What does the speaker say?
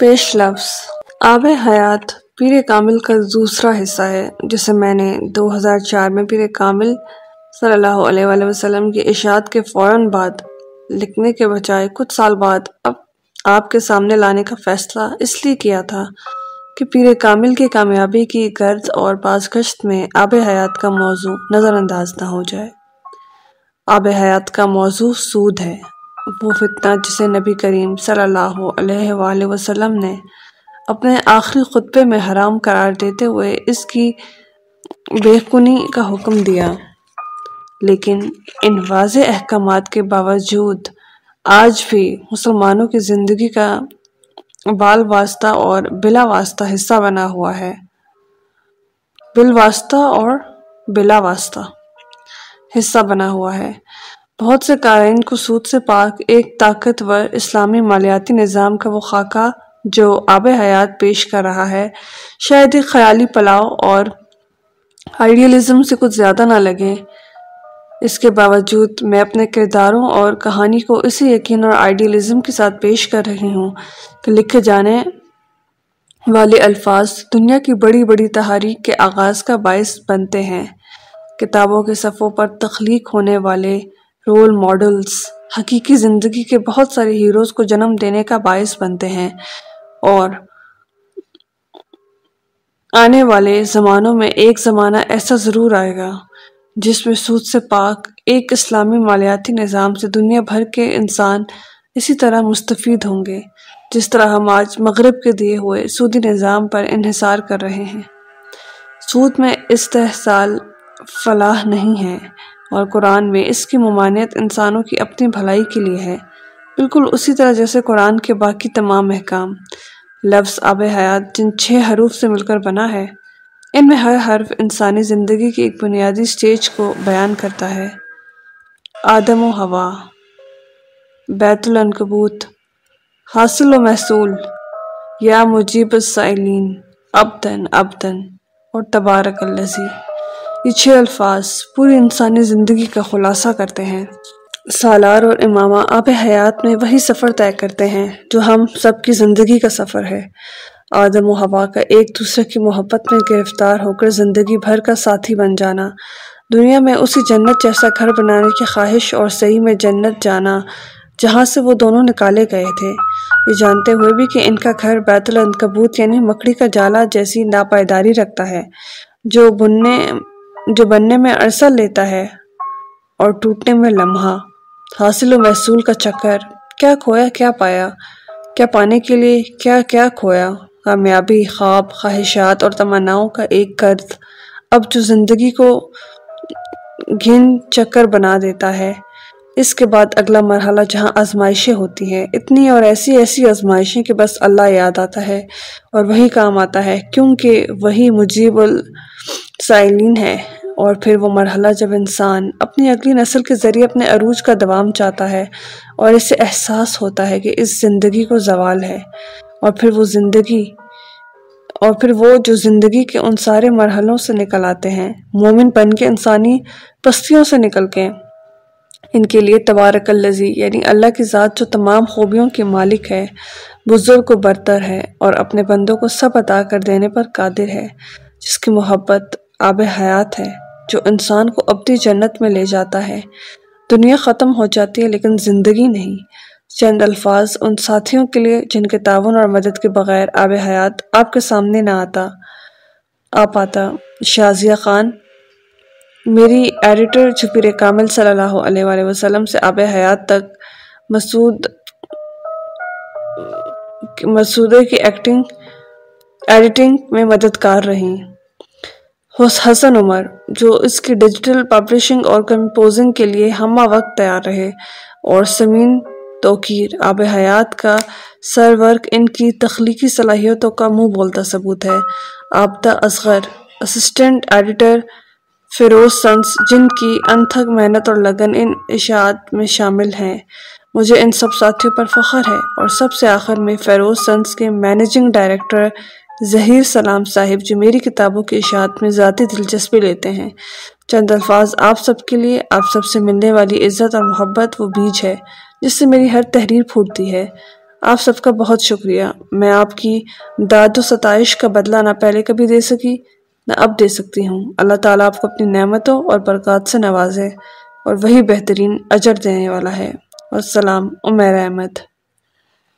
پیش لفظ آب حیات پیر کامل کا دوسرا حصہ ہے، جسے میں نے دو ہزار چار میں پیر کامل صلی اللہ علیہ وآلہ وسلم کی اشاعت کے فوراً بعد لکھنے کے بجائے کچھ سال بعد اب آپ کے سامنے لانے کا فیصلہ اس لیے کیا تھا کہ پیر کامل کی کامیابی کی گرد اور بازگشت میں آب حیات کا موضوع نظر انداز نہ ہو جائے۔ آب حیات کا موضوع سود ہے۔ وہ فتنہ جسے نبی کریم صلی اللہ علیہ وآلہ وسلم نے اپنے آخری خطبے میں حرام قرار دیتے ہوئے اس کی بےخنی کا حکم دیا۔ لیکن ان واضح احکامات کے باوجود آج بھی مسلمانوں کی زندگی کا بال واسطہ اور بلا واسطہ حصہ بنا ہوا ہے۔ بال واسطہ اور بلا واسطہ حصہ بنا ہوا ہے۔ بہت سے قارئین کو سود سے پاک ایک طاقتور اسلامی مالیاتی نظام کا وہ خاکہ جو آب حیات پیش کر رہا ہے، شاید ایک خیالی پلاؤ اور آئیڈیلزم سے کچھ زیادہ نہ لگے۔ اس کے باوجود میں اپنے کرداروں اور کہانی کو اسی یقین اور آئیڈیلزم کے ساتھ پیش کر رہی ہوں کہ لکھے جانے والے الفاظ دنیا کی بڑی بڑی تحریک کے آغاز کا باعث بنتے ہیں۔ کتابوں کے صفوں پر تخلیق ہونے والے رول ماڈلز حقیقی زندگی کے بہت سارے ہیروز کو جنم دینے کا باعث بنتے ہیں اور آنے والے زمانوں میں ایک زمانہ ایسا ضرور آئے گا جس میں سود سے پاک ایک اسلامی مالیاتی نظام سے دنیا بھر کے انسان اسی طرح مستفید ہوں گے، جس طرح ہم آج مغرب کے دیے ہوئے سودی نظام پر انحصار کر رہے ہیں۔ سود میں استحصال فلاح نہیں ہے۔ اور قرآن میں اس کی ممانعت انسانوں کی اپنی بھلائی کے لیے ہے۔ بالکل اسی طرح جیسے قرآن کے باقی تمام احکام۔ لفظ آب حیات جن چھ حروف سے مل کر بنا ہے، ان میں ہر حرف انسانی زندگی کی ایک بنیادی سٹیج کو بیان کرتا ہے۔ آدم و ہوا، بیت العنکبوت، حاصل و محصول، یا مجیب السائلین ابدن ابدن اور تبارک اللذی۔ یہ چھ الفاظ پوری انسانی زندگی کا خلاصہ کرتے ہیں۔ سالار اور امامہ آب حیات میں وہی سفر طے کرتے ہیں جو ہم سب کی زندگی کا سفر ہے۔ آدم و ہوا کا ایک دوسرے کی محبت میں گرفتار ہو کر زندگی بھر کا ساتھی بن جانا۔ دنیا میں اسی جنت جیسا گھر بنانے کی خواہش اور صحیح میں جنت جانا جہاں سے وہ دونوں نکالے گئے تھے۔ یہ جانتے ہوئے بھی کہ ان کا گھر بیت العنکبوت یعنی مکڑی کا جالا جیسی ناپائیداری رکھتا ہے۔ جو بننے جو بننے میں عرصہ لیتا ہے اور ٹوٹنے میں لمحہ، حاصل و محصول کا چکر، کیا کھویا، کیا پایا، کیا پانے کے لیے کیا کیا کھویا، کامیابی، خواب، خواہشات اور تمناؤں کا ایک قرض اب جو زندگی کو گھن چکر بنا دیتا ہے۔ اس کے بعد اگلا مرحلہ جہاں آزمائشیں ہوتی ہیں، اتنی اور ایسی ایسی آزمائشیں کہ بس اللہ یاد آتا ہے اور وہی کام آتا ہے، کیونکہ وہی مجیب السائلین ہے اور پھر وہ مرحلہ جب انسان اپنی اگلی نسل کے ذریعے اپنے عروج کا دوام چاہتا ہے اور اسے احساس ہوتا ہے کہ اس زندگی کو زوال ہے اور پھر وہ زندگی، اور پھر وہ جو زندگی کے ان سارے مرحلوں سے نکل آتے ہیں، مومن بن کے انسانی پستیوں سے نکل کے۔ ان کے لیے تبارک اللذی یعنی اللہ کی ذات جو تمام خوبیوں کے مالک ہے، بزرگ و برتر ہے اور اپنے بندوں کو سب عطا کر دینے پر قادر ہے، جس کی محبت آب حیات ہے۔ جو انسان کو اپنی جنت میں لے جاتا ہے۔ دنیا ختم ہو جاتی ہے لیکن زندگی نہیں۔ چند الفاظ ان ساتھیوں کے لیے جن کے تعاون اور مدد کے بغیر آب حیات آپ کے سامنے نہ آتا۔ آ پاتا شازیہ خان، میری ایڈیٹر چھپیر کامل صلی اللہ علیہ وآلہ وسلم سے آب حیات تک مسعود، مسعودے کی ایکٹنگ ایڈیٹنگ میں مددگار رہیں حسن عمر، جو اس کی ڈیجیٹل پبلشنگ اور کمپوزنگ کے لیے ہمہ وقت تیار رہے، اور سمین توقیر، آب حیات کا سر ورک ان کی تخلیقی صلاحیتوں کا منہ بولتا ثبوت ہے۔ Abida Asghar assistant editor Feroz since, جن کی انتھک محنت اور لگن ان اشاعت میں شامل ہیں۔ مجھے ان سب ساتھیوں پر فخر ہے، اور سب سے آخر میں فیروز سنس کے مینیجنگ ڈائریکٹر ظہیر سلام صاحب جو میری کتابوں کی اشاعت میں ذاتی دلچسپی لیتے ہیں۔ چند الفاظ آپ سب کے لیے، آپ سب سے ملنے والی عزت اور محبت وہ بیج ہے جس سے میری ہر تحریر پھوٹتی ہے۔ آپ سب کا بہت شکریہ۔ میں آپ کی داد و ستائش کا بدلہ نہ پہلے کبھی دے سکی، نہ اب دے سکتی ہوں۔ اللہ تعالیٰ آپ کو اپنی نعمتوں اور برکات سے نوازے اور وہی بہترین اجر دینے والا ہے۔ والسلام عمیر احمد۔